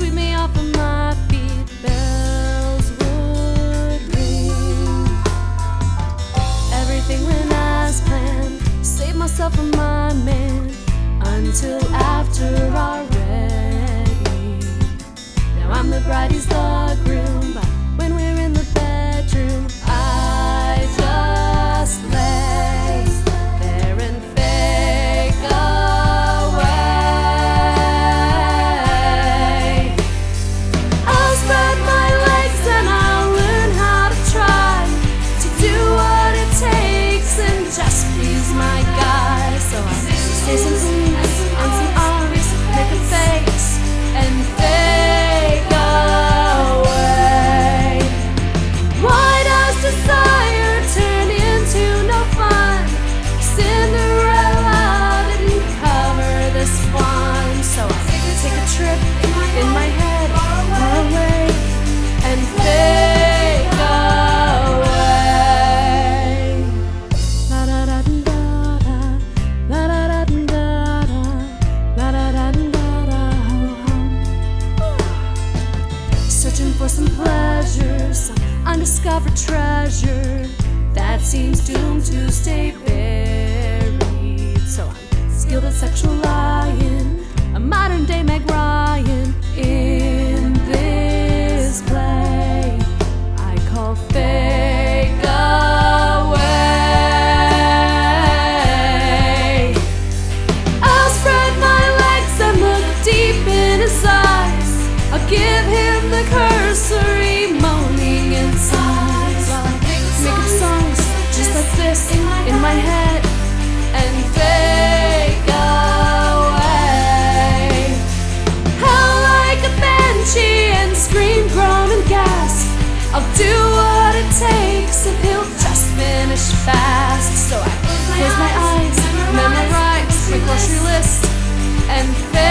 sweep me off of my feet. Bells would ring. Everything went as planned. Save myself from my man until after our. On some face and fake away. Why does desire turn into no fun? Cinderella didn't cover this so I take a trip in my head far away and fake undiscovered treasure that seems doomed to stay buried. So I'm skilled at sexual lying, a modern day Meg Ryan in this play. I call fake away. I'll spread my legs and look deep in his eyes. I'll give him the cursory finish fast. So I close my eyes, memorize my grocery list, and.